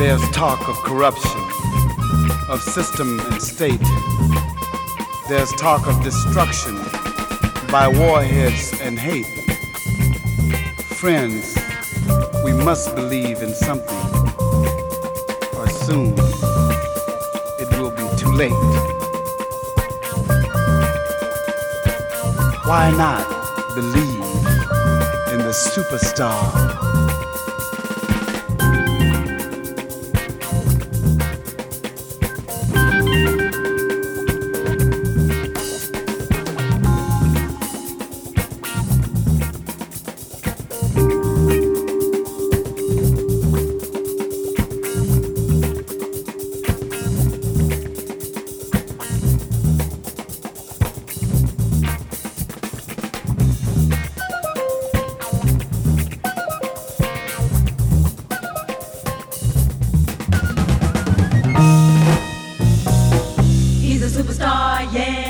There's talk of corruption, of system and state. There's talk of destruction by warheads and hate. Friends, we must believe in something, or soon it will be too late. Why not believe in the superstar? superstar, yeah.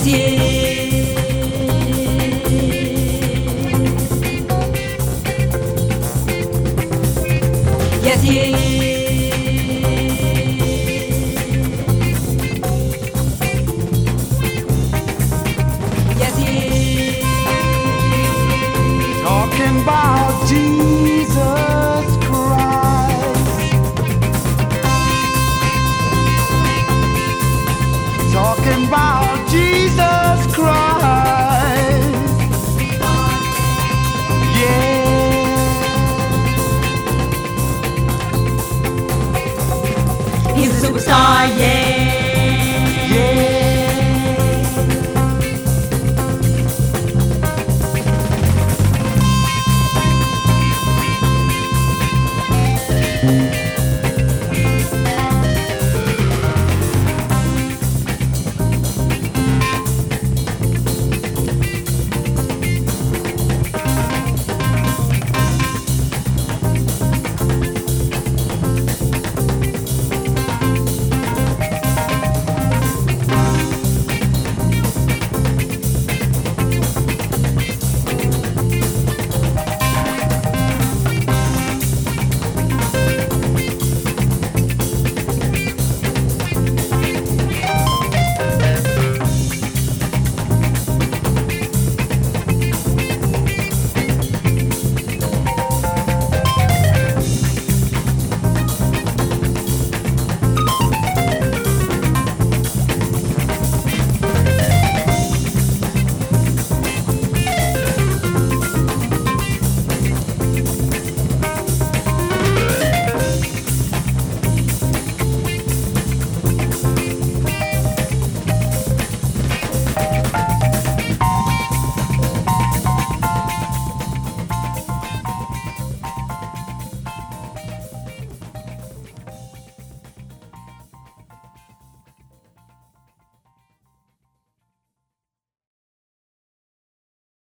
superstar, yeah.